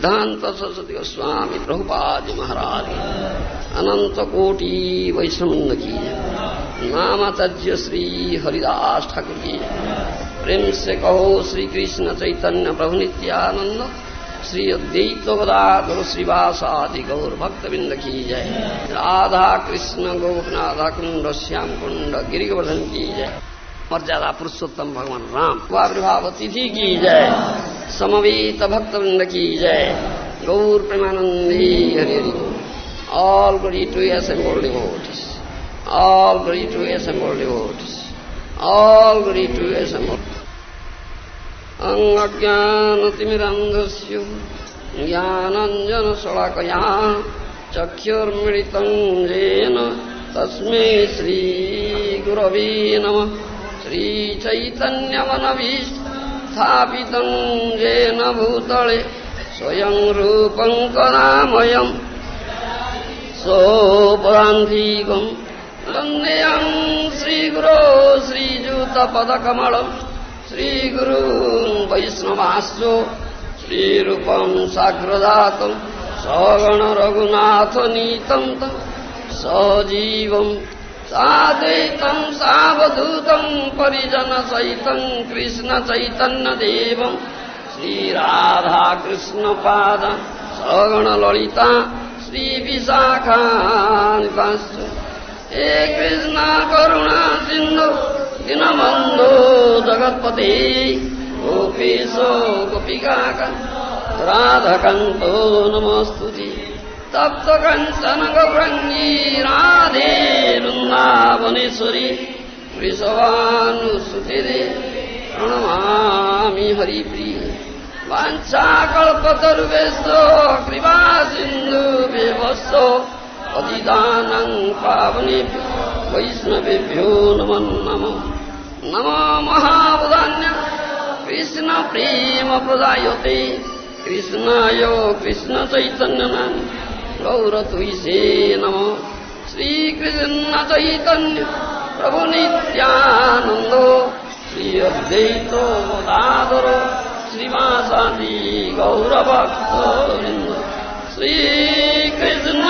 सिद्धांत सरस्वती गोस्वामी प्रभुपाद महाराज। अनंत कोटि वैष्णव की नामाचार्य श्री हरिदास ठाकुर की प्रेम से कहो श्री कृष्ण चैतन्य प्रभु नित्यानंद। श्री अद्वैत गदाधर श्रीवासादि गौर भक्तबिंद की जय। राधा कृष्ण, गोपनाथ, कुंड, श्याम कुंड, गिरिवर्धन की जय। मर्यादा पुरुषोत्तम भगवान राम। आविर्भाव तिथि की जय। समवेत भक्तवृंद की जय गौर प्रेमानंदी Hari Hari all glory to assembled devotees all glory to assembled devotees all glory to assembled अज्ञानतिमिरन्धस्य ज्ञानञ्जनशलाकया चक्षुर्मिलितं येन तस्मै श्रीगुरवे नमः श्रीचैतन्यमनभिस्थापितं येन भूतले स्वयं रूपं कदामयम् सोपदान्तिकम् वन्देयं श्रीगुरो श्रीयुतपदकमलम् श्रीगुरून् वैष्णवास्यो श्रीरूपम् साग्रदातम् सगणरघुनाथनीतम् तम् सजीवम् साद्वैतम् सावधूतम् परिजनसहितम् कृष्णचैतन्यदेवम् श्रीराधाकृष्णपाद सगणललिता श्रीविशाखानिताश्च हे कृष्ण करुणा सिन्धु दीनबन्धो जगत्पते। गोपीशो गोपिकाक राधकन्तो नमस्तुति तप्तकञ्चन गौरङ्गी राधे वृन्दावनेश्वरी वृषभानुसुतिरे प्रणमामि हरिप्रिय। वाञ्छाकल्पतरुवेशो कृपा सिन्धुभ्यवशो पतिदानं पावनेभ्यो वैष्णवेभ्यो नमो नमो। नमो महावदान्य कृष्णप्रेमप्रदायते। कृष्णाय कृष्णचैतन्यनाम गौरतुयसे नमो Sri Krishna Chaitanya प्रभुनित्यानन्दो Shri अद्वैतो Dadar श्रीवासादि गौरभक्तवृन्द Shrikrishna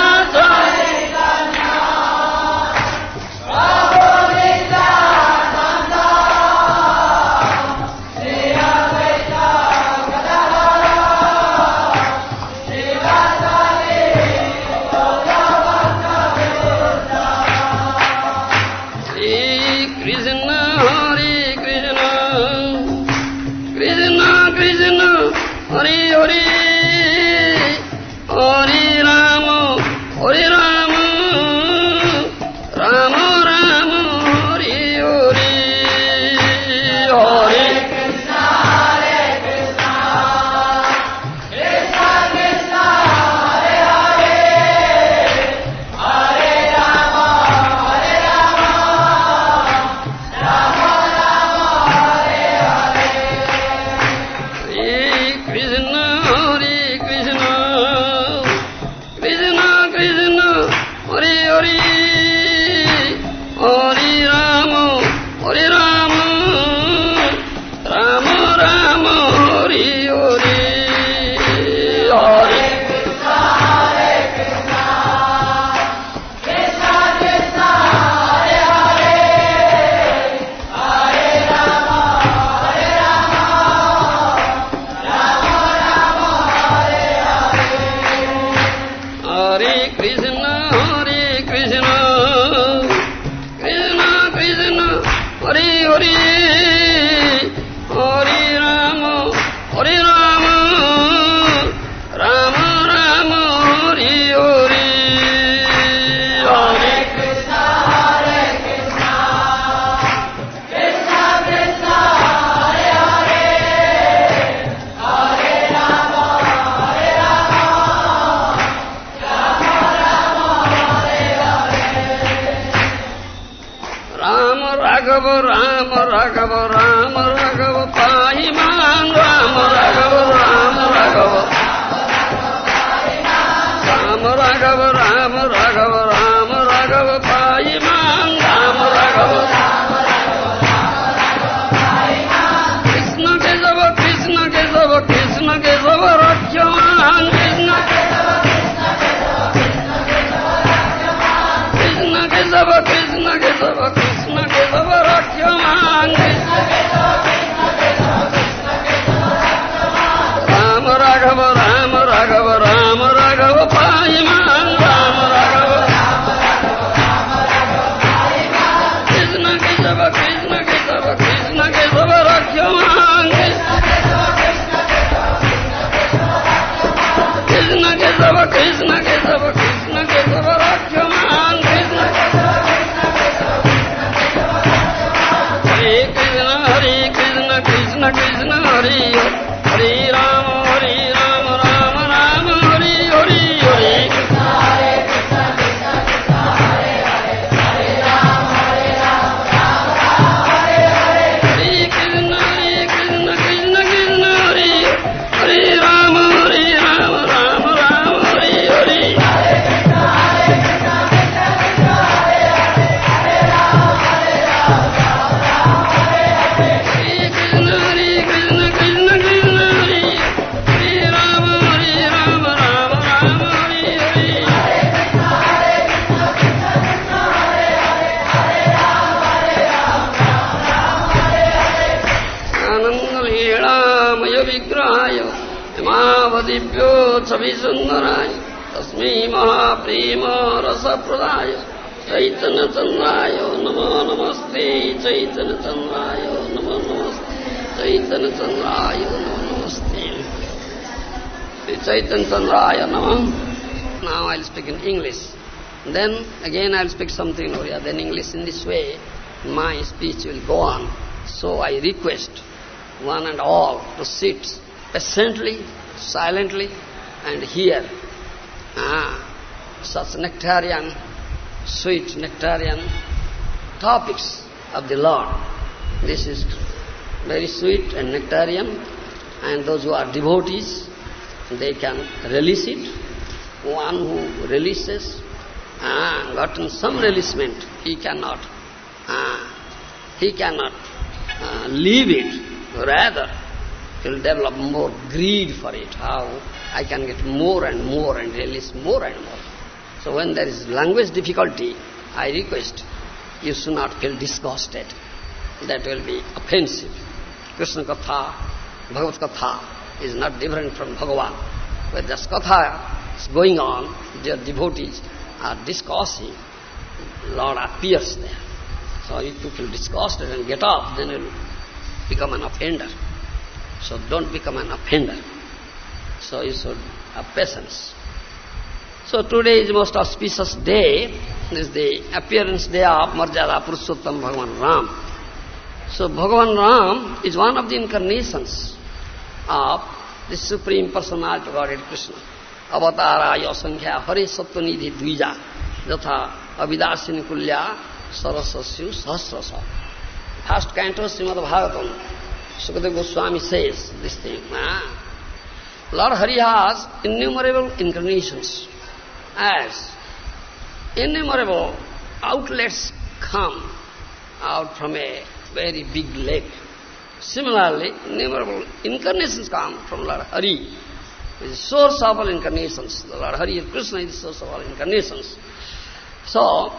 Kesava, Krishna Kesava, Krishna Kesava, Rakhyaman, Krishna Hare Krishna, Hare Krishna, Krishna Krishna, Hare चैतन्यचन्द्राय नमो नमस्ते चैतन्यचन्द्राय नमो नमस्ते चैतन्यचन्द्राय नमो नमस्ते Sri Chaitanya Chandraya Namah. Now I'll speak in English. Then again I'll speak something in Oriya, then English. In this way, my speech will go on. So I request one and all to sit patiently, silently, and hear ah, such nectarian, sweet nectarian topics of the Lord. This is very sweet and nectarian, and those who are devotees, they can release it. One who releases, ah, gotten some releasement, he cannot, ah, he cannot uh, leave it. Rather, he'll develop more greed for it. How I can get more and more and release more and more. So when there is language difficulty, I request you should not feel disgusted. That will be offensive. Krishna Katha, Bhagavad Katha is not different from Bhagavan. Where this Katha is going on, their devotees are discussing, Lord appears there. So if you feel disgusted and get up, then you'll become an offender. So don't become an offender. So you should have patience. So today is most auspicious day. This is the appearance day of Marjada Purushottam Bhagavan Ram. So Bhagavan Ram is one of the incarnations of the Supreme Personality of Godhead Krishna. Avataraya Sankhya Hare Satvanidhi Dvija Jatha Avidasini Kulya Sarasasyu Sahasrasa. First canto Srimad Bhagavatam. Sukadeva Goswami says this thing. Ah. Lord Hari has innumerable incarnations as innumerable outlets come out from a very big lake. Similarly, innumerable incarnations come from Lord Hari, the source of all incarnations. The Lord Hari of Krishna is the source of all incarnations. So,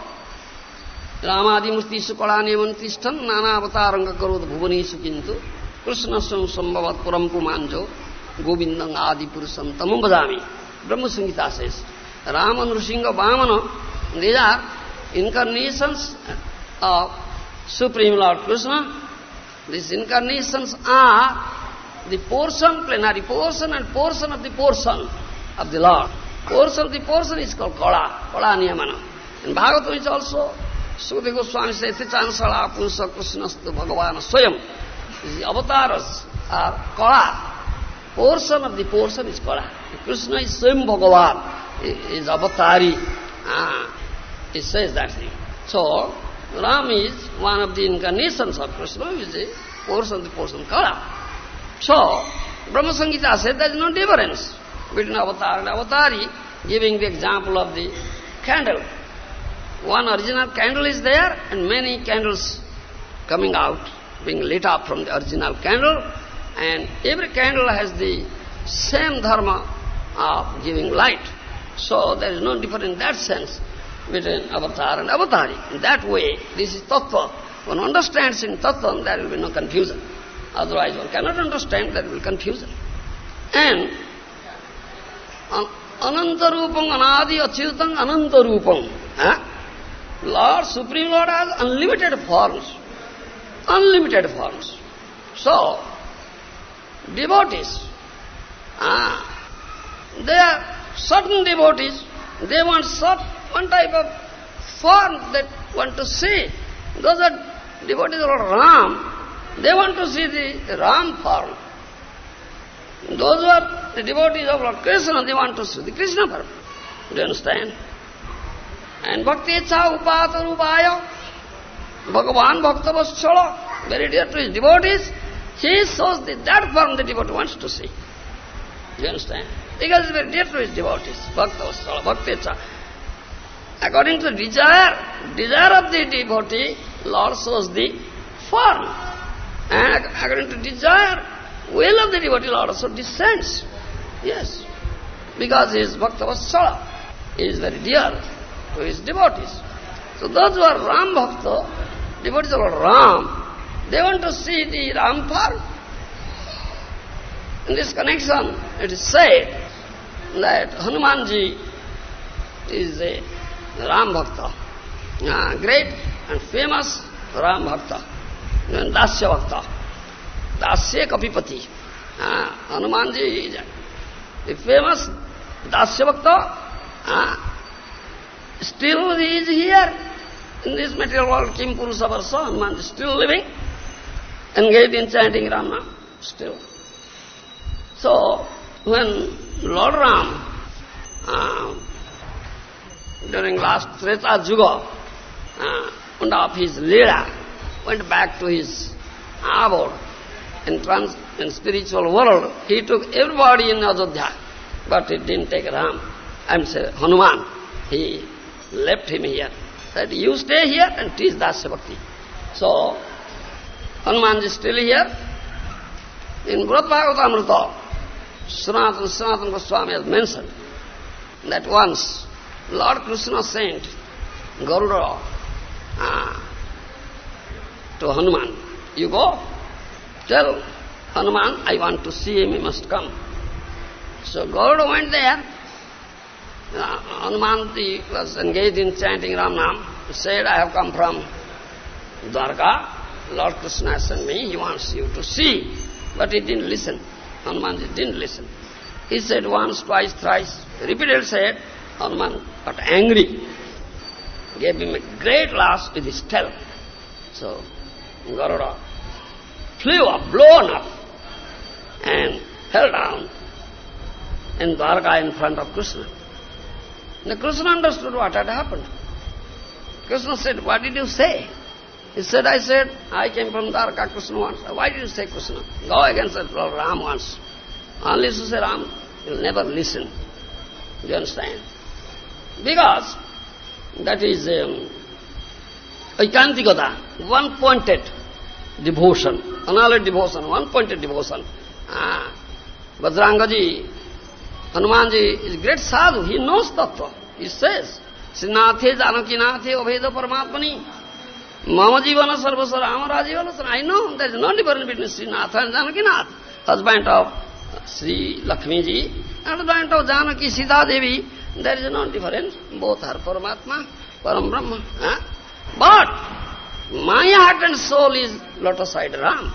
Ramadimurti-sukala-nevantishtan nana-avatarangakarodh-bhubani-sukintu Krishna-sum-sambhavat-puram-pumanjo Govindang-adipurusam-tamambhadami Brahma-samhita says, Rama, Nrsinga, Vamana, these are incarnations of Supreme Lord Krishna. These incarnations are the portion, plenary portion and portion of the portion of the Lord. Portion of the portion is called Kala, Kala Niyamana. In Bhagavatam is also Sukadeva Goswami says, Chansala Purusa Krishnastu Bhagavana Swayam. The avatars are Kala. Portion of the portion is Kala. Krishna is Swayam Bhagavan, is avatari. Ah, it says that thing. So, Ram is one of the incarnations of Krishna, is portion of the portion Kala. So, Brahma Samhita said there is no difference between avatar and avatari, giving the example of the candle. One original candle is there and many candles coming out, being lit up from the original candle and every candle has the same dharma of giving light. So there is no difference in that sense between avatar and avatari. In that way, this is tattva. One understands in tattva, there will be no confusion. Otherwise one cannot understand, there will be confusion. And Anantarupam, Anadi, Achyutam, Anantarupam. Lord, Supreme Lord has unlimited forms. Unlimited forms. So, devotees, ah, they are certain devotees, they want one type of form that want to see. Those are devotees of Ram. They want to see the Ram form. Those who are the devotees of Lord Krishna, they want to see the Krishna form. Do you understand? And Bhakti Icha Upata Rupaya, Bhagavan Bhakta Vatsala, very dear to his devotees, he shows the, that form the devotee wants to see. Do you understand? Because it's very dear to his devotees, Bhakta Bhakti. According to the desire, desire of the devotee, Lord shows the form. And according to desire, will of the devotee, Lord also descends. Yes. Because he is Bhakta Vatsala. He is very dear to his devotees. So those who are Ram Bhakta, devotees of Ram, they want to see the Ram form. In this connection, it is said that Hanumanji is a Ram Bhakta, uh, great and famous Ram Bhakta, and Dasya Bhakta, Dasya Kapipati. Uh, Hanumanji is the famous Dasya Bhakta, uh, still he is here in this material world, Kim Purusa Varsa, Hanuman is still living, engaged in chanting Rama, still. So, when Lord Ram uh, during last Treta Juga, uh, and of his Leela, went back to his abode in, trans, in spiritual world. He took everybody in Ajodhya, but he didn't take Ram. I'm saying Hanuman. He left him here. Said, you stay here and teach Dasya Bhakti. So, Hanuman is still here. In Brhat Bhagavatamrita, Sanatana, Sanatana Goswami has mentioned that once Lord Krishna sent Garuda uh, to Hanuman. You go, tell Hanuman, I want to see him, he must come. So Garuda went there. Uh, Hanuman was engaged in chanting Ram Nam. He said, I have come from Dwarka. Lord Krishna sent me, he wants you to see. But he didn't listen. Hanuman didn't listen. He said once, twice, thrice, repeated said, Hanuman got angry, gave him a great loss with his tail. So Garuda flew up, blown up, and fell down in Dwarka in front of Krishna. Now Krishna understood what had happened. Krishna said, what did you say? He said, I said, I came from Dwarka, Krishna wants. Why did you say Krishna? Go against that Ram wants. Only to say Ram, will never listen. Do you understand? Because that is um, Aikantikata, one-pointed devotion, another devotion, one-pointed devotion. Ah, Vajrangaji, Hanumanji is great sadhu, he knows tattva. He says, Srinathe Janakinathe Abheda Paramatmani, Mama Jivana Sarvasa Rama Rajivala I know there is no difference between Sri Srinath and Janakinath, husband of Sri Lakshmi ji and husband of Janaki Sita Devi. There is no difference. Both are Paramatma, Param Brahma. Huh? But my heart and soul is lotus-eyed Ram,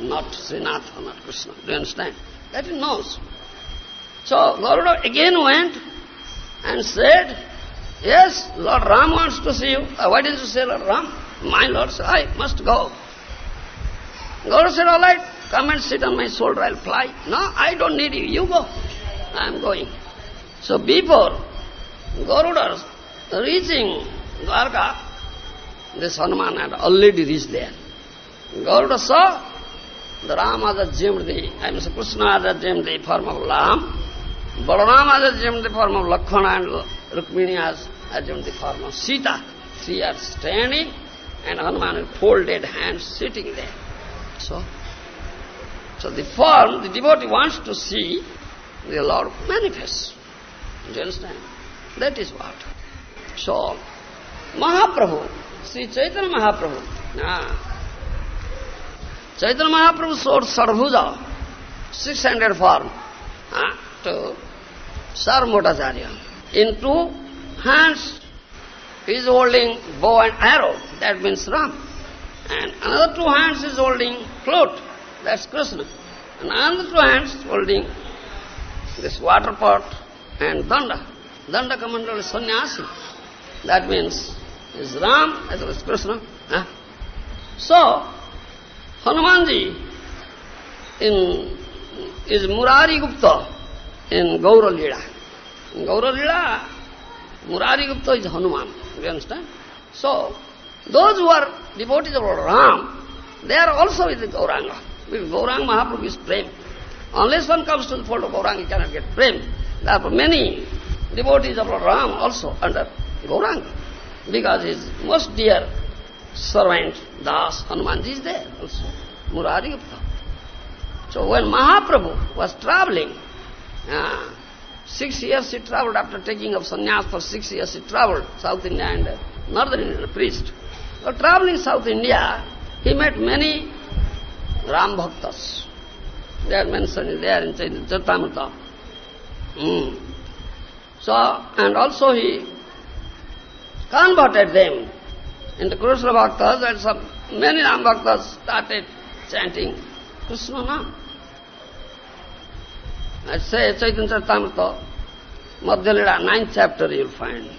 not Srinath, not Krishna. Do you understand? That he knows. So Garuda again went and said, Yes, Lord Ram wants to see you. Uh, why didn't you say Lord Ram? My Lord said, I must go. Garuda said, all right, come and sit on my shoulder, I'll fly. No, I don't need you, you go. I'm going. So before Garuda reaching Dwarka, this Hanuman had already reached there. Garuda saw the Ram has assumed the, I mean Krishna has assumed the form of Ram, Balaram has assumed the form of Lakshmana and Rukmini has assumed the form of Sita. Three are standing and Hanuman with folded hands sitting there. So, so the form, the devotee wants to see the Lord manifest. Do you understand? That is what. So, Mahaprabhu, Sri Chaitanya Mahaprabhu, ah, Chaitanya Mahaprabhu showed Sadbhuja, six-handed form, ah, to Sarvamotacharya. In two hands, he is holding bow and arrow, that means Ram. And another two hands is holding float, that's Krishna. And another two hands holding this water pot, and Danda. Danda Kamandala is sannyasi. That means is Ram as well as Krishna. So, Hanumanji in, is Murari Gupta in Gaura Lila. In Gaura Lila, Murari Gupta is Hanuman. You understand? So, those who are devotees of Lord Ram, they are also with Gauranga. Because Gauranga Mahaprabhu is prem. Unless one comes to the fold of Gauranga, he cannot get prem. Therefore, many devotees of Lord Ram also under Gauranga. Because his most dear servant, Das, Hanumanji is there also. Murari Gupta. So when Mahaprabhu was traveling, uh, six years he traveled after taking up sannyas for six years he traveled South India and Northern India, priest. While traveling South India, he met many Ram Bhaktas. They are mentioned there in Charitamrita. Mm. So, and also he converted them into Krishna Bhaktas and some, many Ram Bhaktas started chanting Krishna Nam. I say Chaitanya Charitamrita, Madhyalila, ninth chapter you'll find.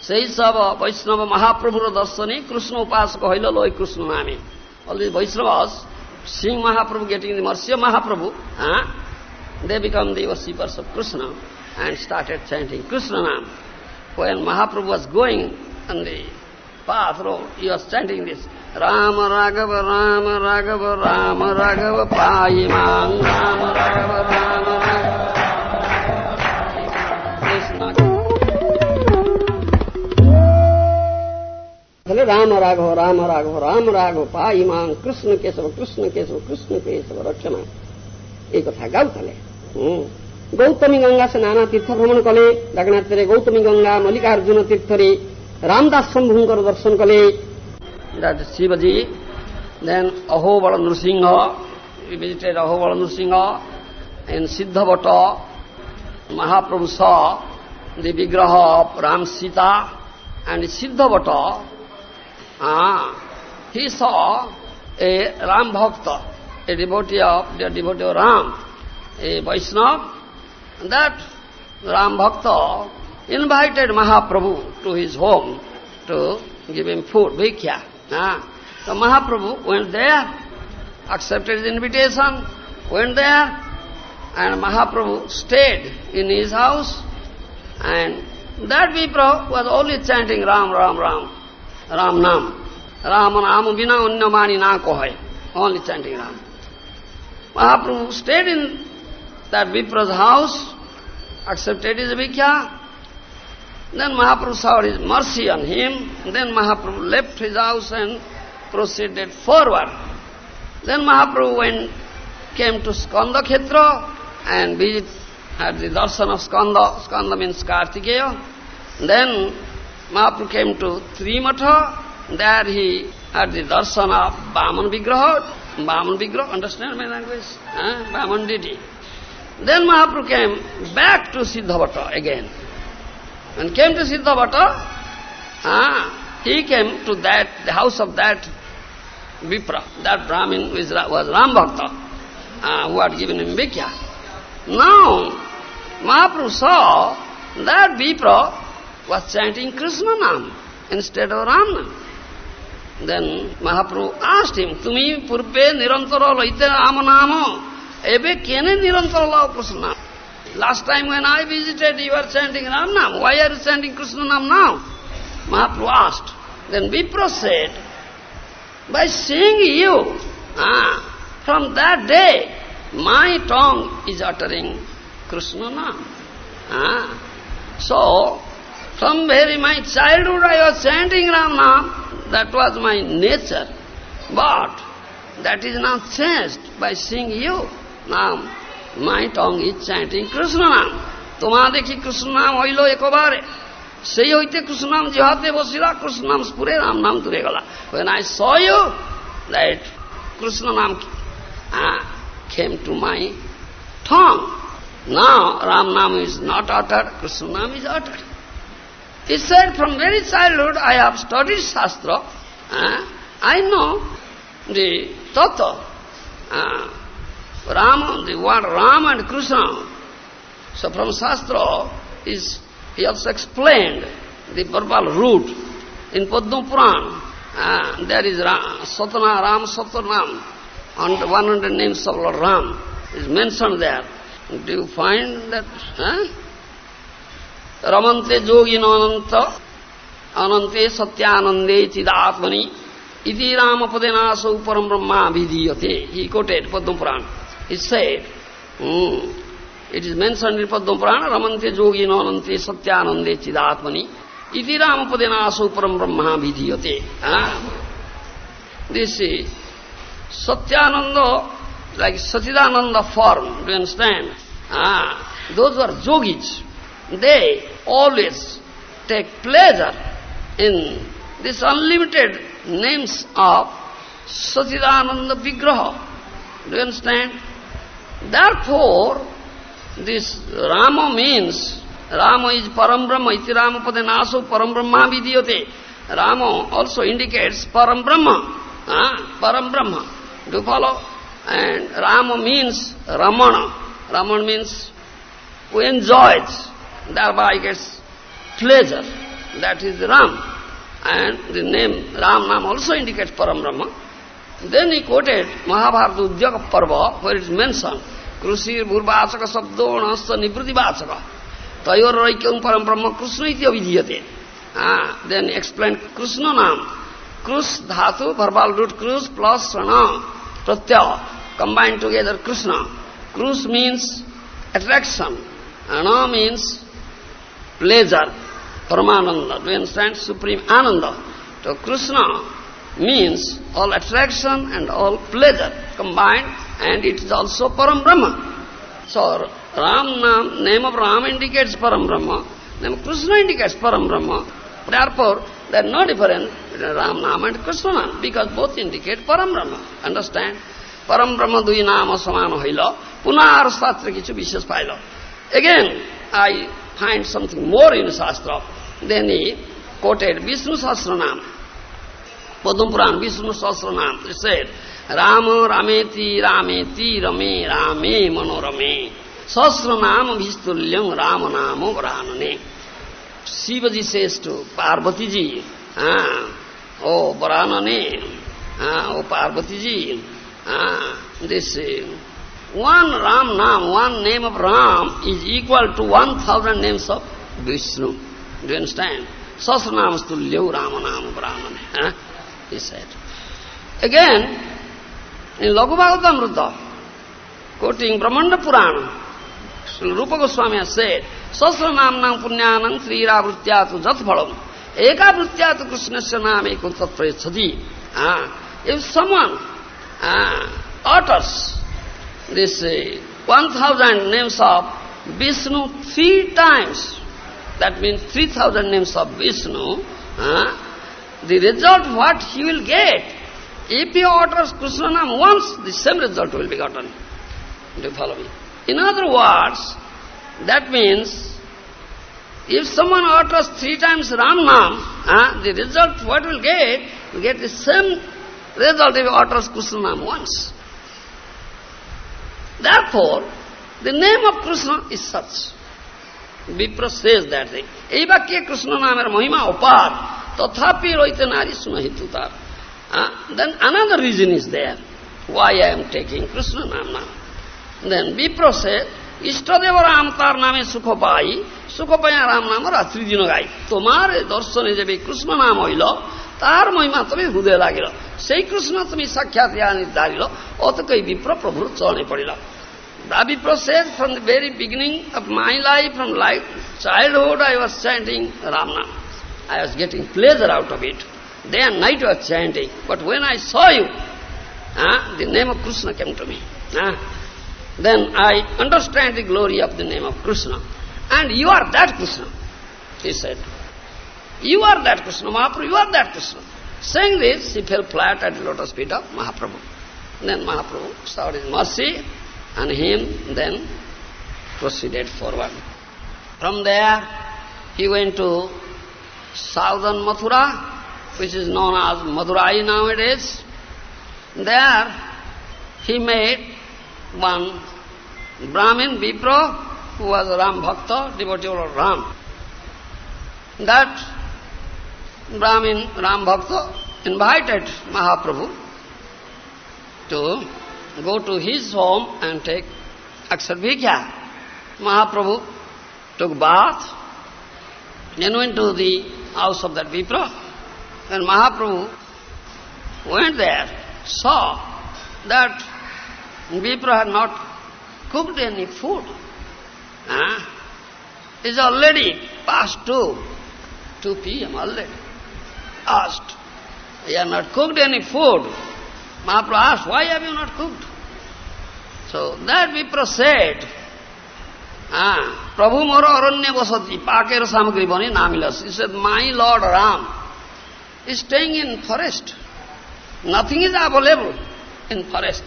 Say Sava, Vaishnava, Mahaprabhu Darsani, Krishna Upasaka, Haila Loi Krishna Nami. All these Vaishnavas, seeing Mahaprabhu getting the mercy of Mahaprabhu, huh? they become the worshippers of Krishna and started chanting Krishna Nam. When Mahaprabhu was going on the path road, he was chanting this Rama Raghava Rama Raghava Rama Raghava பாயிமாங் Rama Raghava Rama Rama Raghava Rama Raghava Rama Raghava பாயிமாங் Krishna Kesava Krishna Kesava Krishna Kesava ரச்சன ଏଇ କଥା ଗାଉଥିଲେ ଗୌତମୀ ଗଙ୍ଗା ସେ ନାନା ତୀର୍ଥ ଭ୍ରମଣ କଲେ ଜଗନ୍ନାଥରେ ଗୌତମୀ ଗଙ୍ଗା ମଲ୍ଲିକାର୍ଜୁନ ତୀର୍ଥରେ ରାମଦାସ ଶମ୍ଭୁଙ୍କର ଦର୍ଶନ କଲେ that Shivaji, then Ahobala Nursingha, we visited Ahobala Nursingha, and Siddhavata, Mahaprabhu saw the Vigraha of Ram Sita, and Siddhavata, ah, he saw a Ram Bhakta, a devotee of, the devotee of Ram, a Vaishnava, that Ram Bhakta invited Mahaprabhu to his home to give him food, vikhya. Ah. So Mahaprabhu went there, accepted his invitation, went there, and Mahaprabhu stayed in his house, and that Vipra was only chanting Ram, Ram, Ram. Ram Nam. Ram Nam Vina Unyamani Na Kohai. Only chanting Ram. Mahaprabhu stayed in that Vipra's house, accepted his bhikkya. Then Mahaprabhu saw his mercy on him. Then Mahaprabhu left his house and proceeded forward. Then Mahaprabhu went, came to Skanda Khetra and visit, had the darshan of Skanda. Skanda means Kartikeya. Then Mahaprabhu came to Trimatha, there he had the darshan of Vaman Vigraha, Vaman Vigraha, understand my language? Eh? Vaman deity. Then Mahaprabhu came back to Siddhavata again. When came to Siddhavata, ah, he came to that, the house of that Vipra, that Brahmin was, was Ram uh, who had given him Bhikya. Now, Mahaprabhu saw that Vipra was chanting Krishna Nam instead of Ram Nam. Then Mahaprabhu asked him, Tumi purbe nirantara laite Ram Nama, ebe kene nirantara lao Krishna? Last time when I visited, you were chanting Ram Nam. Why are you chanting Krishna Nam now? Mahaprabhu asked. Then Vipra said, by seeing you, ah, from that day, my tongue is uttering Krishna Nam. Ah. So, from very my childhood I was chanting Ram Nam, that was my nature. But that is now changed by seeing you. Now my tongue is chanting Krishna Nam. তোমা দেখি কৃষ্ণ নাম হইল একবারে সেই হইতে কৃষ্ণ নাম জিহাতে বসিলা কৃষ্ণ নাম স্ফুরে রাম নাম দূরে গেলা when I saw you that Krishna Nam uh, came to my tongue now Ram Nam is not uttered Krishna Nam is uttered he said, from very childhood I have studied Shastra. Uh, I know the Tattva. Uh, Rama, the word Ram and Krishna. So from Shastra, is, he also explained the verbal root in Padma Puran. Uh, there is Ram, Satana, Ram, Satanam, and 100 names of Lord Ram is mentioned there. Do you find that? Huh? Ramante Joginananta Anante Satyanande Chidatmani Iti Ramapadena Param Brahma Vidiyate. He quoted Padma Puran. Mm, Satyanande Chidatmani Iti Ramapadena Param Brahma Vidiyate. Ah. This is Satyananda like Sachidananda form, do you understand? Ah, those who are yogis, they always take pleasure in this unlimited names of Sachidananda Vigraha. Do you understand? Therefore, this Rama means, Rama is Param Brahma, iti Rama Naso Param Brahma Vidiyate. Rama also indicates Param Brahma. Ah, Param Brahma. Do you follow? And Rama means Ramana. Ramana means who enjoys, thereby gets pleasure. That is Ram. And the name Ram Nam also indicates Param Brahma. Then he quoted Mahabharata Udyoga Parva, where it is mentioned, Krusir Bhurvachaka Sabdo Nasta Nibriti Vachaka. Tayor Raikyam Param Brahma Krishna iti avidiyate. Ah, then he explained Krishna Nam. Krus dhatu, verbal root Krus plus Sana. Pratyaya, combined together Krishna. Krus means attraction, Ana means pleasure, Paramananda, do you understand? Supreme Ananda. So Krishna means all attraction and all pleasure combined and it is also Param Brahma. So Ram name of Ram indicates Param Brahma, name of Krishna indicates Param Brahma. Therefore, there is no difference between Ram Nam and Krishna Nam, because both indicate Param Brahma. Understand? Param Brahma dui nama samana hoila, punar sastra kichu vishas paila. Again, I find something more in Shastra. Then he quoted Vishnu Sastra Sahasranam. Puran, Vishnu Sahasranam. He said, Rama Rameti Rameti Rame Rame Manorame Sahasranam Vistulyam Rama Nama Varanane. Shivaji says to Parvati ji, ah, oh Varanane, ah, oh Parvati ji, ah, this uh, one Ram Nam, one name of Ram is equal to one thousand names of Vishnu. Do you understand? Sasranam Stulyav Rama Nama Varanane. Ah, he said. Again, in Laghu Bhagavatamrita, quoting Brahmanda Purana, Rupa Goswami has said, Sasranamnam punyanam sriravrtyatu jat phalam. Ekavrutyatu krishnasya nam ekam tatprayachati. Ah, if someone ah, utters this uh, 1000 names of Vishnu three times, that means 3000 names of Vishnu, ah, the result what he will get. If he utters Krishna once, the same result will be gotten. Do you follow me? In other words, that means if someone orders three times Ram Nam, ah, the result what will get, will get the same result if he utters Krishna Nam once. Therefore, the name of Krishna is such. Vipra says that thing. Eva ke Krishna namer mahima opar. তথাপি রইতে নারী সুনহিতুতার Then another reason is there why I am taking Krishna Nam now. Then Vipra said, ইষ্টদেব Ram তার নামে সুখ পাই সুখ পাইয়া রাম নাম রাত্রি দিন গাই তোমার দর্শনে যে কৃষ্ণ নাম হইল তার মহিমা তুমি হৃদয় লাগিল সেই কৃষ্ণ তুমি সাক্ষাৎ নির্ধারিল অতকই বিপ্র প্রভুর চরণে পড়িল The Vipra says, from the very beginning of my life, from life, childhood, I was chanting Ramnam. I was getting pleasure out of it. Day and night was chanting. But when I saw you, uh, the name of Krishna came to me. Uh, then I understand the glory of the name of Krishna. And you are that Krishna, he said. You are that Krishna, Mahaprabhu, you are that Krishna. Saying this, he fell flat at the lotus feet of Mahaprabhu. Then Mahaprabhu saw his mercy, and him then proceeded forward. From there, he went to southern Mathura, which is known as Madurai nowadays. There, he met one Brahmin Vipra who was a Ram Bhakta, devotee of Ram. That Brahmin Ram Bhakta invited Mahaprabhu to go to his home and take Aksarvikya. Mahaprabhu took bath, then went to the house of that Vipra. When Mahaprabhu went there, saw that Vipra had not cooked any food. Huh? It's already past 2, 2 p.m. already. Asked, you have not cooked any food. Mahaprabhu asked, why have you not cooked? So that Vipra said, ah, Moro aranya vasati, pakera samagri bani namilas. He said, my Lord Ram is staying in forest. Nothing is available in forest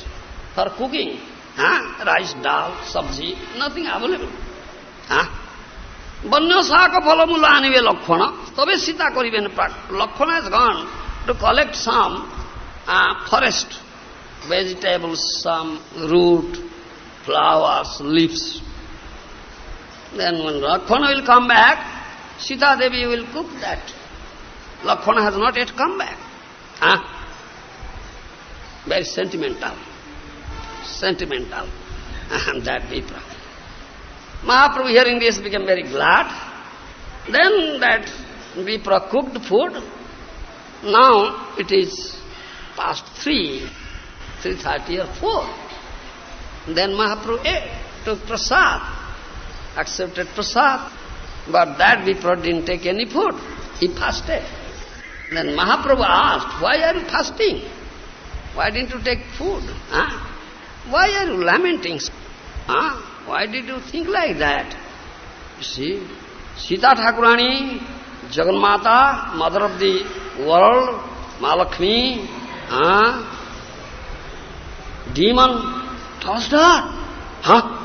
for cooking. Huh? Rice, dal, sabji, nothing available. Huh? বন্য শাক ফলমূল আনিবে লক্ষণ তবে সীতা করিবেন লক্ষণ gone to collect some uh, forest vegetables, some root, flowers, leaves. Then when Lakshmana will come back, Sita Devi will cook that. Lakshmana has not yet come back. Huh? Very sentimental sentimental. And that Vipra. Mahaprabhu hearing this became very glad. Then that Vipra cooked food. Now it is past three, three thirty or four. Then Mahaprabhu ate, took prasad, accepted prasad. But that Vipra didn't take any food. He fasted. Then Mahaprabhu asked, why are you fasting? Why didn't you take food? Huh? Why are you lamenting? Huh? Why did you think like that? You see, Sita Thakurani, Jagannata, mother of the world, Malakshmi, huh? demon tossed her. Huh?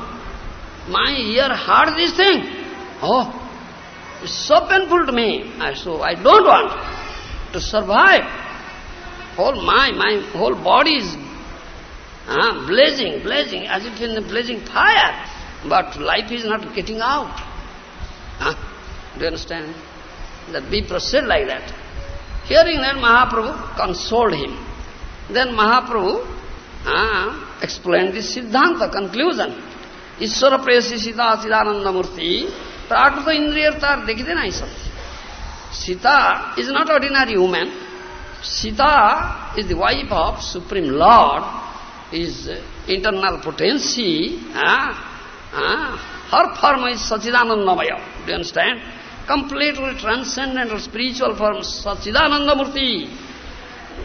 My ear heard this thing. Oh, it's so painful to me. I, so I don't want to survive. Whole my, my whole body is Ah, blazing, blazing, as if in a blazing fire. But life is not getting out. Ah, do you understand? That be proceed like that. Hearing that, Mahaprabhu consoled him. Then Mahaprabhu ah, explained this Siddhanta conclusion. Sita Siddhananda Murti Prakrita Indriyartar dekhite nahi sakti. Sita is not ordinary woman. Sita is the wife of Supreme Lord is internal potency, ah, ah, her form is Sachidanandamaya. Do you understand? Completely transcendent spiritual form, Sachidananda Murti.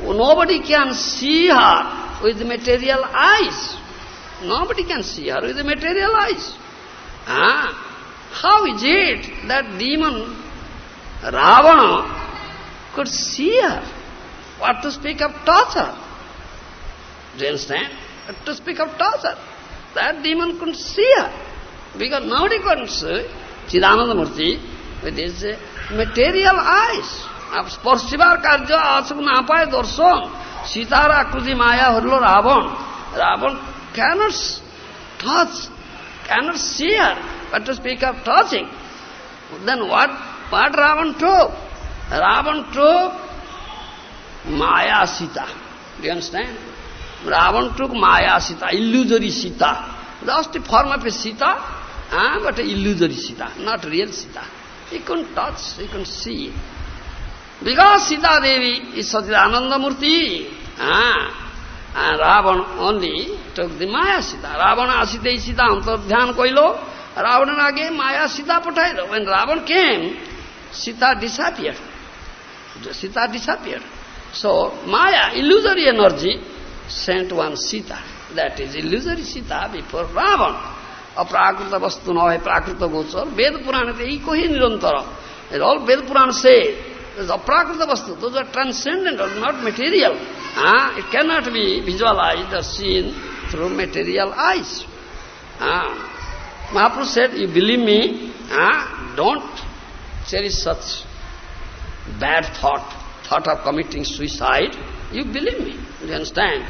Nobody can see her with material eyes. Nobody can see her with material eyes. Ah, how is it that demon Ravana could see her? What to speak of torture? Do you understand? But to speak of torture, that demon couldn't see her. Because nobody couldn't see Chidananda Murti with his uh, material eyes. अब स्पर्शिबार कार्य आसक ना पाए दर्शन सीतार आकृति माया हरलो Ravan Ravan cannot touch, cannot see her, but to speak of touching. Then what, what Ravan took? Ravan took Maya Sita. Do you understand? Ravan took Maya Sita, illusory Sita. Just a form of a Sita, ah, but illusory Sita, not real Sita. He couldn't touch, he couldn't see. Because Sita Devi is Satchidananda Murti, ah, And Ravana only took the Maya Sita. Ravana Asita Sita Antardhyan Koilo. Ravana again Maya Sita Pataila. When Ravana came, Sita disappeared. Sita disappeared. So Maya, illusory energy, sent one Sita. That is illusory Sita before Ravana. Aprakrita vastu nave prakrita gochar. Veda Purana te ikohi nirantara. And all Veda Purana say, there's aprakrita vastu. Those are transcendental, not material. Ah it cannot be visualized or seen through material eyes. Ah mahaprabhu said you believe me ah don't cherish such bad thought thought of committing suicide. You believe me you understand?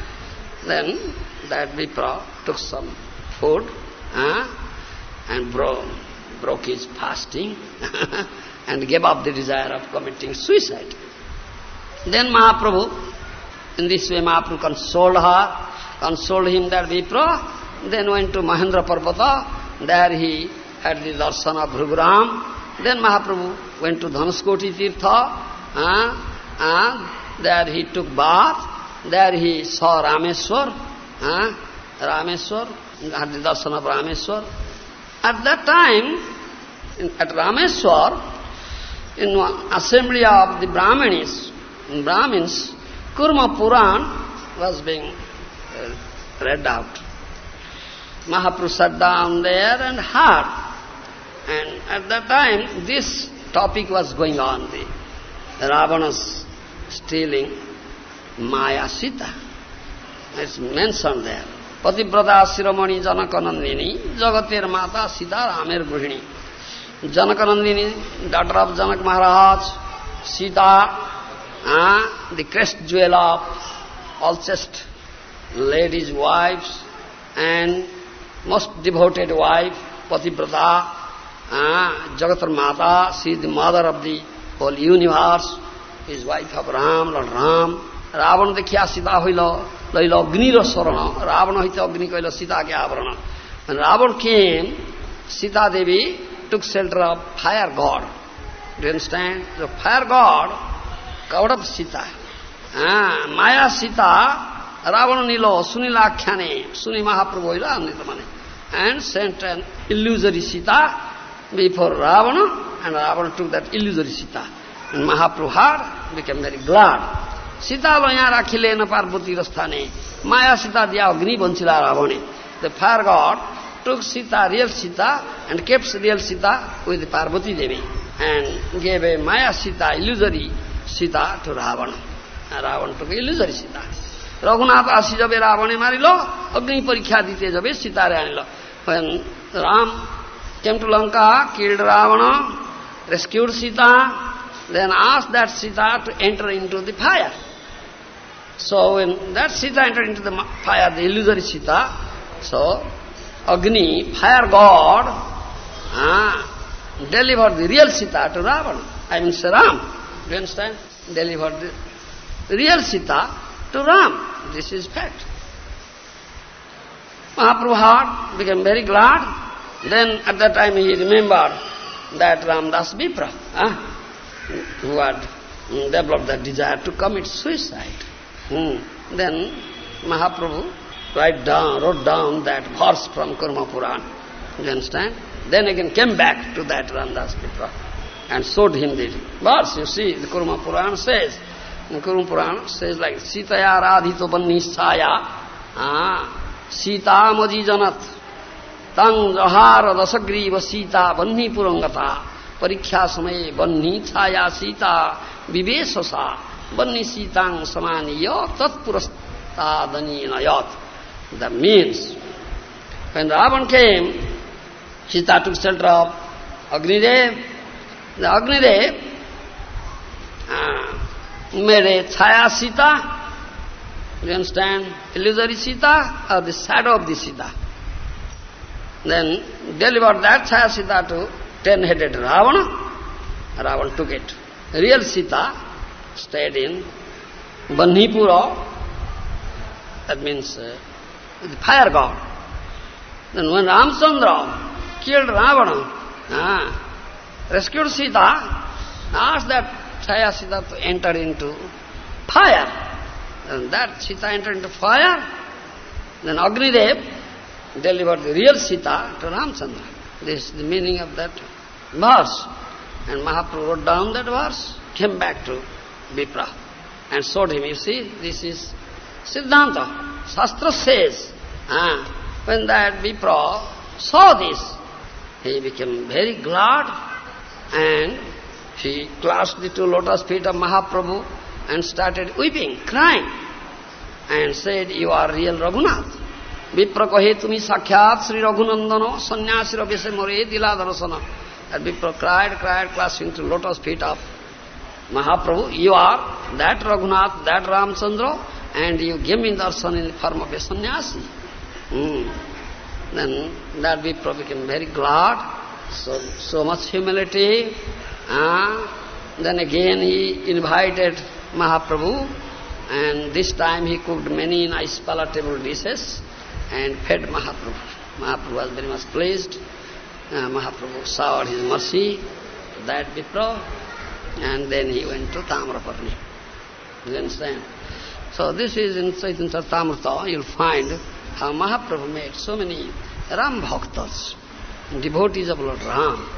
Then that vipra took some food, uh, and broke his fasting and gave up the desire of committing suicide. Then Mahaprabhu, in this way Mahaprabhu consoled her, consoled him that Vipra, then went to Mahendra Parvata, there he had the darshan of Bhruguram, then Mahaprabhu went to Dhanuskoti Tirtha, uh, uh, there he took bath, there he saw Rameswar, uh, Rameswar, had the darshan of Rameswar. At that time, in, at Rameswar, in one assembly of the Brahmanis, Brahmins, Kurma Puran was being uh, read out. Mahaprabhu sat down there and heard. And at that time, this topic was going on, the Ravana's stealing Maya Sita. It's mentioned there. Pativrata Siromani Janakanandini, Jagatir Mata Sita Ramer Guhini. Janakanandini, daughter of Janak Maharaj, Sita, uh, the crest jewel of all chaste ladies' wives, and most devoted wife, Pativrata, uh, Jagatar Mata, she is the mother of the whole universe, is wife of Ram, Lord Ram. Ravana dekhiya Ravan দেখিয়া সীতা হইল লইল অগ্নির শরণ রাবণ হইতে অগ্নি কইল সীতাকে আবরণ Ravan came, Sita Devi took shelter of fire god. Do you understand? The fire god కౌడప Sita మాయా సీత రావణ నీలో సునీలాఖ్యానే సుని మహాప్రభు ఇలా అన్నితమని and sent an illusory Sita before Ravana and Ravana took that illusory Sita and Mahaprabhu her became very glad సీతాలో यहाँ రాఖిలే పార్వతీ స్థానే మాయా సీత దియా అగ్ని వంచిలా రావణే the fire god took Sita, real Sita, and kept real Sita with Parvati Devi, and gave a Maya Sita, illusory, Sita to Ravana Ravana took illusory Sita Raghunath आसी जबे रावणे मारी लो अग्नि परीक्षा दीते আনিল सीता रे आने लो Ram came Sita then killed Ravana, Sita too then asked that Sita to enter into the fire. So when that Sita entered into the fire, the illusory Sita, so Agni, fire god, ah, delivered the real Sita to Ravana, I Ram. You understand? Delivered the real Sita to Ram. This is fact. Mahaprabhu heard, became very glad. Then at that time he remembered that Ramdas Vipra, ah, who had mm, developed that desire to commit suicide. Hmm. Then Mahaprabhu write down, wrote down that verse from Kurma Puran. You understand? Then again came back to that Ramdas Vipra and showed him this verse. You see, the Kuruma Purana says, the Kuruma Purana says like, Sitaya radhito bannishaya, ah, sita janat, tang jahara dasagriva sita banni purangata, parikya samaye banni chaya sita vivesasa, banni sitang samaniya tatpurastadaniyat. That means, when Ravan came, Sita took shelter of Agnidev, the Agnidev uh, made a Chaya Sita. You understand? Illusory Sita or the shadow of the Sita. Then delivered that Chaya Sita to ten-headed Ravana. Ravana took it. Real Sita stayed in Banhipura. That means uh, the fire god. Then when Ramchandra killed Ravana, ah, rescued Sita, asked that Chaya Sita to enter into fire. And that Sita entered into fire. Then Agnidev delivered the real Sita to Ramchandra. This is the meaning of that verse. And Mahaprabhu wrote down that verse, came back to Vipra and showed him, you see, this is Siddhanta. Shastra says, ah, when that Vipra saw this, he became very glad and he clasped the two lotus feet of Mahaprabhu and started weeping, crying, and said, you are real Raghunath. Vipra kahe tumi sakhyat Sri Raghunandana sannyasira vise more dila darasana. And Vipra cried, cried, clasping to lotus feet of Mahaprabhu, you are that Raghunath, that Ramchandra, and you give me darshan in the form of a sannyasi. Hmm. then that Vipra became very glad, so, so much humility. Uh, then again he invited Mahaprabhu and this time he cooked many nice palatable dishes and fed Mahaprabhu. Mahaprabhu was very much pleased. Uh, Mahaprabhu showered his mercy to that Vipra and then he went to Tamraparni. You understand? So this is in Chaitanya Charitamrita, you'll find how Mahaprabhu made so many Ram Bhaktas, devotees of Lord Ram.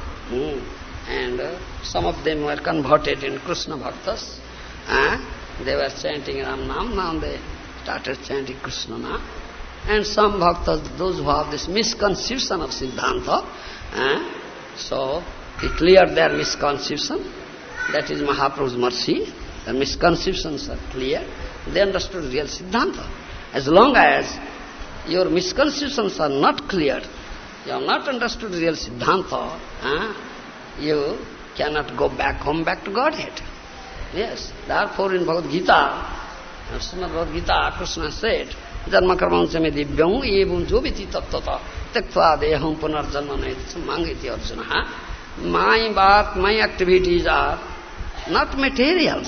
And uh, some of them were converted in Krishna Bhaktas. Uh, they were chanting Ram Nam, now they started chanting Krishna Nam. And some Bhaktas, those who have this misconception of Siddhanta, uh, so he cleared their misconception. That is Mahaprabhu's mercy. The misconceptions are clear. They understood real Siddhanta. As long as your misconceptions are not cleared, you have not understood real Siddhanta, uh, you cannot go back home, back to Godhead. Yes, therefore in Bhagavad Gita, Srimad Bhagavad Gita, Krishna said, Janma karmancha me divyam evam joviti tattata tektva deham punarjanma naiti mangiti arjuna. My birth, my activities are not material.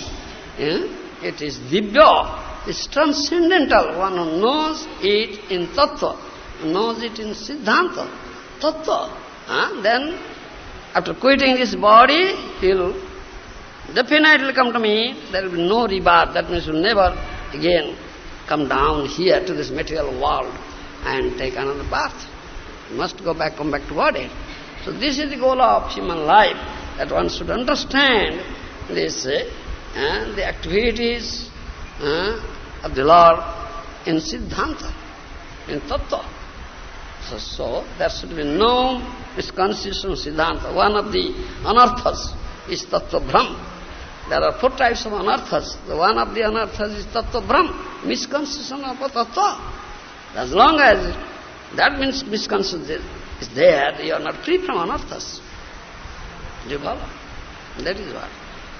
Yeah? It is divya, it's transcendental. One knows it in tattva, knows it in siddhanta, tattva. Huh? Then, after quitting this body, he'll definitely come to me. There will be no rebirth. That means he'll never again come down here to this material world and take another birth. He must go back, come back to body. So this is the goal of human life, that one should understand this, uh, the activities uh, of the Lord in Siddhanta, in Tattva. So, there should be no misconception Siddhanta. One of the anarthas is Tattva Brahm. There are four types of anarthas. The one of the anarthas is Tattva Brahm, misconception of Tattva. As long as that means misconception is there, you are not free from anarthas. Do you follow? That is what.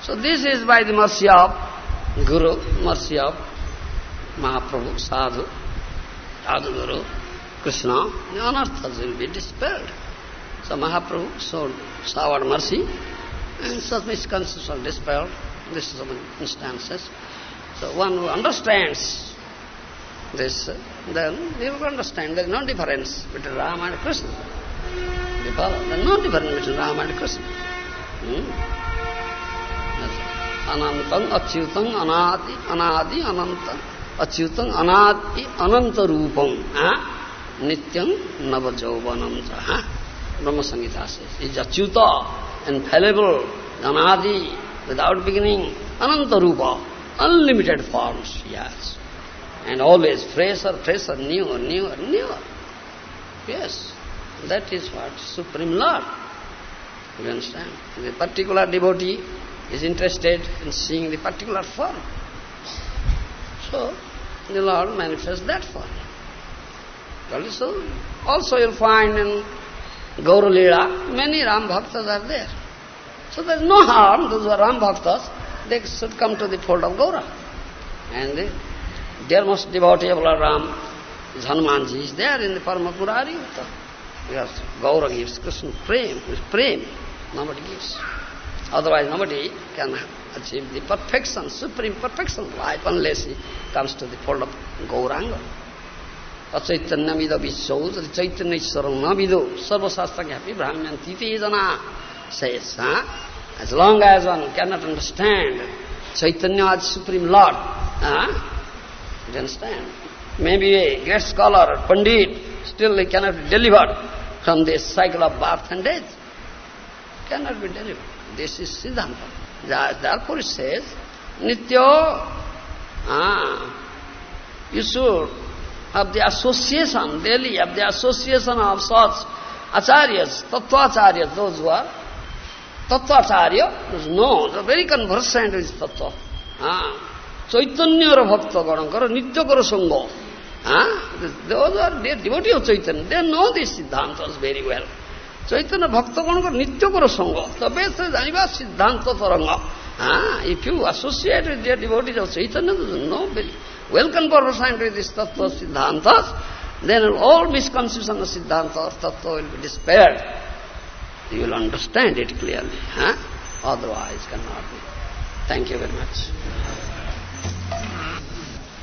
So this is by the mercy of Guru, mercy of Mahaprabhu, Sadhu, Sadhu Guru, Krishna, the anarthas will be dispelled. So Mahaprabhu showed showered mercy, and such misconceptions are dispelled. This is some instances. So one who understands this, then he will understand there is no difference between Rama and Krishna. You follow? There is no difference between Rama and Krishna. Hmm? अनंतं अच्युतं अनादि अनादि अनंत अच्युतं अनादि अनंत रूपम Nityam Navajauvanam Jaha. Brahma Samhita says, is Achyuta, infallible, Ganadi, without beginning, Anantarupa, unlimited forms, yes. And always fresher, fresher, newer, newer, newer. Yes, that is what Supreme Lord. You understand? The particular devotee is interested in seeing the particular form. So, the Lord manifests that form. Also, also you'll find in Gaura Leela, many Ram Bhaktas are there. So there is no harm, those are Ram Bhaktas, they should come to the fold of Gaura. And the dearmost devotee of Lord Ram is Hanumanji, is there in the form of Murari. Because Gaura gives Krishna prem, prem, nobody gives. Otherwise nobody can achieve the perfection, supreme perfection of life unless he comes to the fold of Gauranga. अचैतन्यमिद विश्व चैतन्यश्वरं न विदो सर्वशास्त्र ज्ञापी भ्राम्यन्ति ते जना says, huh? as long as one cannot understand Chaitanya as Supreme Lord, huh? you understand? Maybe a great scholar, a Pandit, still he cannot be delivered from this cycle of birth and death. Cannot be delivered. This is Siddhanta. Therefore it says, Nitya, ah, you should of the association daily, of the association of such acharyas, tattvacharyas, those who are tattvacharya, those know, they are very conversant with tattva. Ah. Chaitanyara bhakta garankara, nityakara sangha. Ah. Those are they are devotee of Chaitanya, they know these siddhantas very well. Chaitanya ভক্তগণকর নিত্য করো সঙ্গ তবে সে জানিবা সিদ্ধান্ত তরঙ্গ হ্যাঁ if you associate with dear devotees of Chaitanya no very very well conversant with this tattva siddhantas, then all misconception of Siddhanta or Tattva will be dispelled. You will understand it clearly. Huh? Otherwise cannot be. Thank you very much.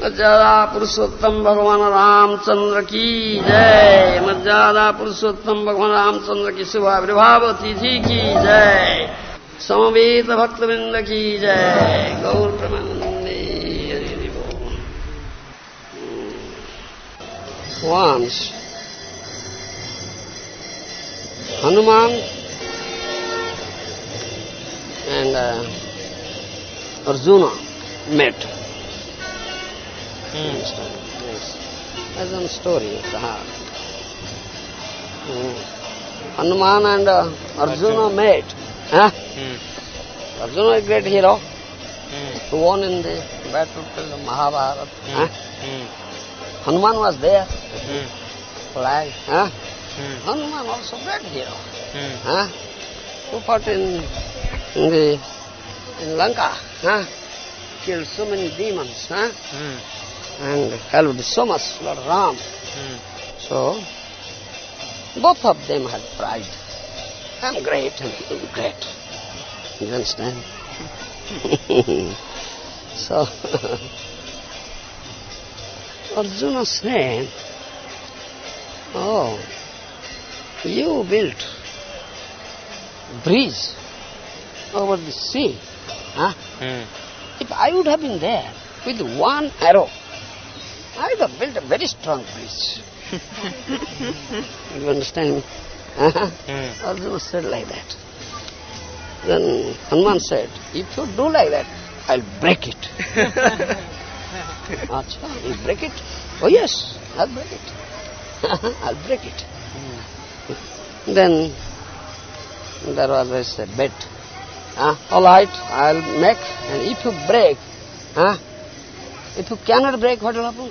मर्यादा पुरुषोत्तम भगवान रामचंद्र की जय मर्यादा पुरुषोत्तम भगवान रामचंद्र की शुभ आविर्भाव तिथि की जय समवेत भक्तवृंद की जय गौर प्रमानंदे Once, Hanuman and uh, Arjuna met. Understand? Yes. As a story of the heart. Mm. Hanuman and uh, Arjuna met. Huh? Hmm. Arjuna is a great hero Hmm. who won in the battlefield of Mahabharata. Huh? Hanuman was there, Hmm. flag. Huh? Hmm. Hanuman also great hero. Hmm. Huh? Who fought in, in the in Lanka? Huh? Killed so many demons. Huh? Hmm. And helped so much Lord Ram. Hmm. So, both of them had pride. I'm great and you're great. You understand? so, Arjuna said, Oh, you built bridge over the sea. Huh? Hmm. If I would have been there with one arrow, I would have built a very strong bridge. you understand? Uh-huh. Hmm. Arjuna said like that. Then Hanuman said, if you do like that, I'll break it. Acha, you break it? Oh yes, I'll break it. I'll break it. Then there was this uh, bet. Ah, all right, I'll make, and if you break, ah, if you cannot break, what will happen?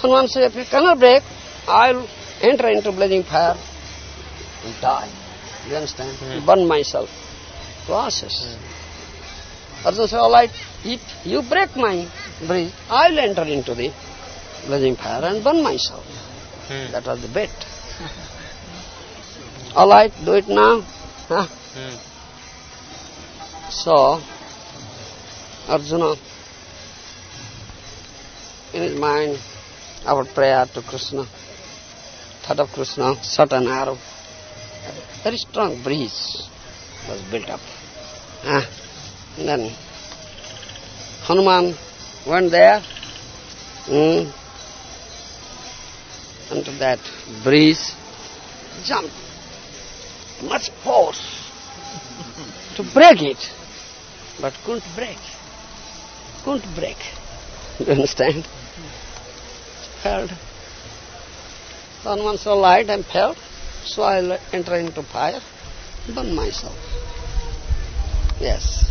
Hanuman said, if you cannot break, I'll enter into blazing fire and die. You understand? Hmm. Burn myself to ashes. Arjuna said, all right, if you break my bridge, I'll enter into the blazing fire and burn myself. Hmm. That was the bet. All right, do it now. Huh? Hmm. So, Arjuna, in his mind, our prayer to Krishna, thought of Krishna, shot an arrow. A very strong breeze was built up. Ah, and then Hanuman went there mm, that breeze, jumped, much force to break it, but couldn't break. Couldn't break. You understand? Felt. Hanuman saw light and felt, so I'll enter into fire, burn myself. Yes.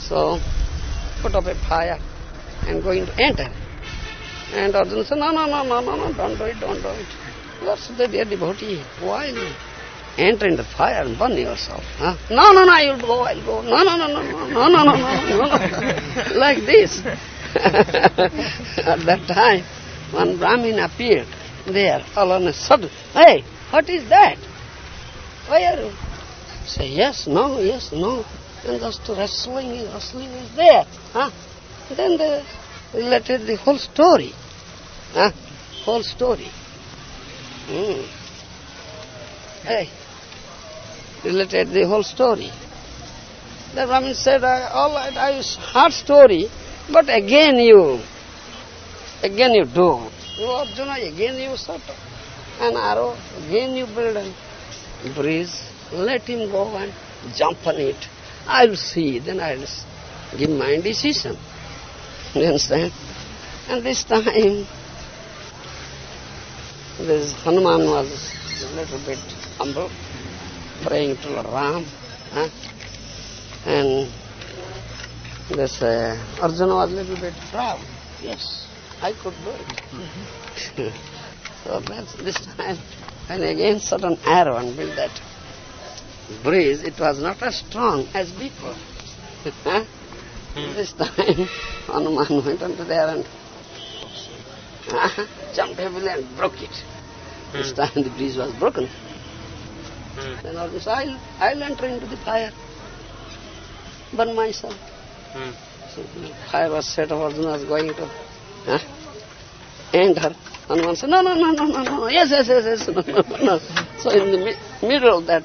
So, put up a fire and going to enter. And Arjuna said, no, no, no, no, no, no, don't do it, don't do it. You are such dear devotee. Why you enter in the fire and burn yourself? Huh? No, no, no, I'll go, I'll go. No, no, no, no, no, no, no, no, no, no. like this. At that time, one Brahmin appeared there, all on a sudden. Hey, what is that? Why are you? Say yes, no, yes, no. And just wrestling, wrestling is there. Huh? Then they related the whole story. Huh? Whole story. Hmm. Hey, related the whole story. The Brahmin said, all right, I heard story, but again you, again you do. You Arjuna, again you shot an arrow, again you build a bridge, let him go and jump on it. I'll see, then I'll give my decision. You understand? And this time, this Hanuman was a little bit humble, praying to Ram. Huh? And this uh, Arjuna was a little bit proud. Yes, I could do it. so that's this time, when again an arrow and built that breeze, it was not as strong as before. This time, Hanuman went into there and jumped heavily and broke it. This Hmm. time the breeze was broken. Hmm. Then Arjuna said, I'll, I'll enter into the fire, burn myself. Hmm. So the fire was set up, Arjuna was going to huh, enter. Hanuman said, no, no, no, no, no, no, yes, yes, yes, yes, no, no, no. So in the mi- middle of that